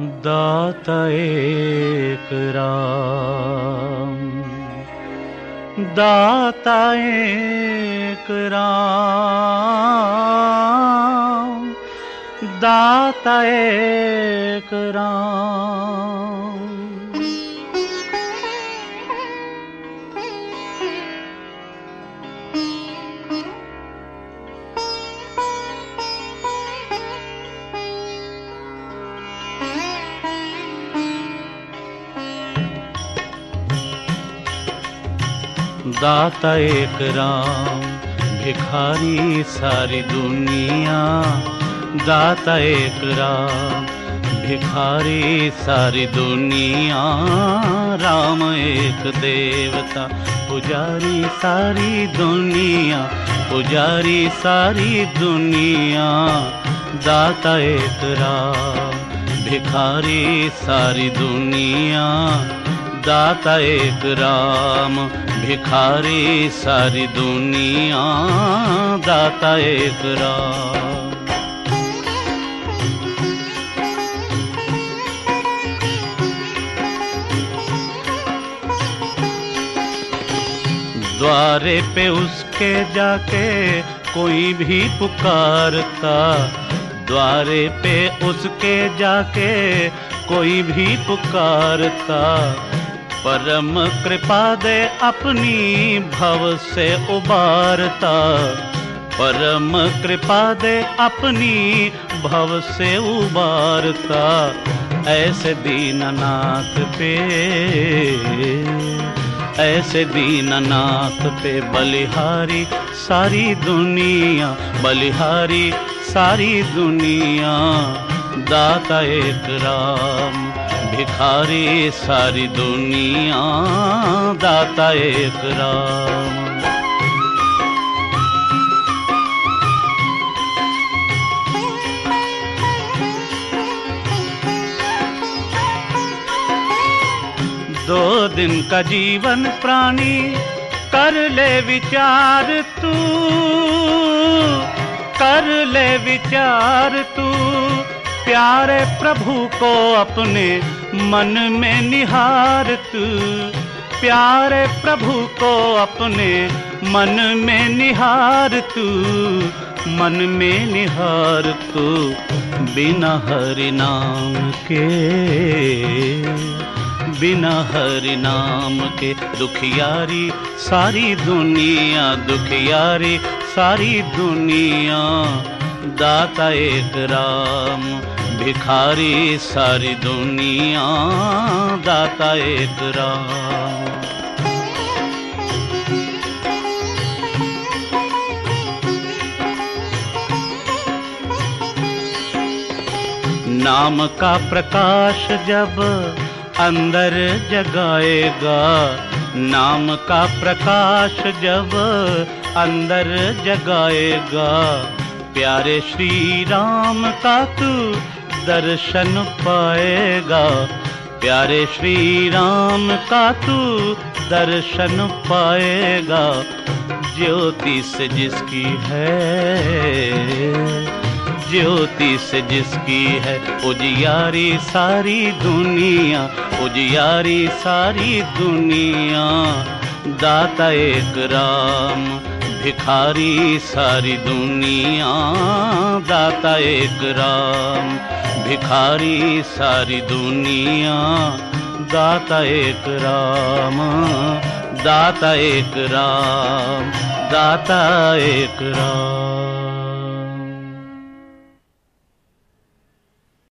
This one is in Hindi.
दाता एक राम। दाता एक राम। दाता एक राम दाता एक राम, भिखारी सारी दुनिया। दाता एक राम, भिखारी सारी दुनिया। राम एक देवता, पुजारी सारी दुनिया। पुजारी सारी दुनिया। दाता एक राम, भिखारी सारी दुनिया। दाता एक राम, भिखारी सारी दुनिया। दाता एक राम। द्वारे पे उसके जाके कोई भी पुकारता। द्वारे पे उसके जाके कोई भी पुकारता। परम कृपा दे अपनी भव से उबारता। परम कृपा दे अपनी भव से उबारता। ऐसे दीननाथ पे, ऐसे दीननाथ पे बलिहारी सारी दुनिया, बलिहारी सारी दुनिया। दाता एक राम। भिखारी, सारी दुनिया, दाता एक राम। दो दिन का जीवन प्राणी, कर ले विचार तू। कर ले विचार तू, प्यारे प्रभु को अपने मन में निहार तू प्यारे प्रभु को अपने मन में निहार तू मन में निहार तू बिना हरि नाम के, बिना हरि नाम के। दुखियारी, सारी दुनिया, दुखियारी, सारी दुनिया, दाता एक राम। भिखारी सारी दुनिया, दाता एक राम। नाम का प्रकाश जब अंदर जगाएगा, नाम का प्रकाश जब अंदर जगाएगा, प्यारे श्री राम का तू दर्शन पाएगा। प्यारे श्री राम का तू दर्शन पाएगा। ज्योति से जिसकी है ज्योति से जिसकी है। उजियारी सारी दुनिया, उजियारी सारी दुनिया। दाता एक राम भिखारी सारी दुनिया दाता एक राम। भिखारी सारी दुनिया दाता एक राम। दाता एक राम दाता एक राम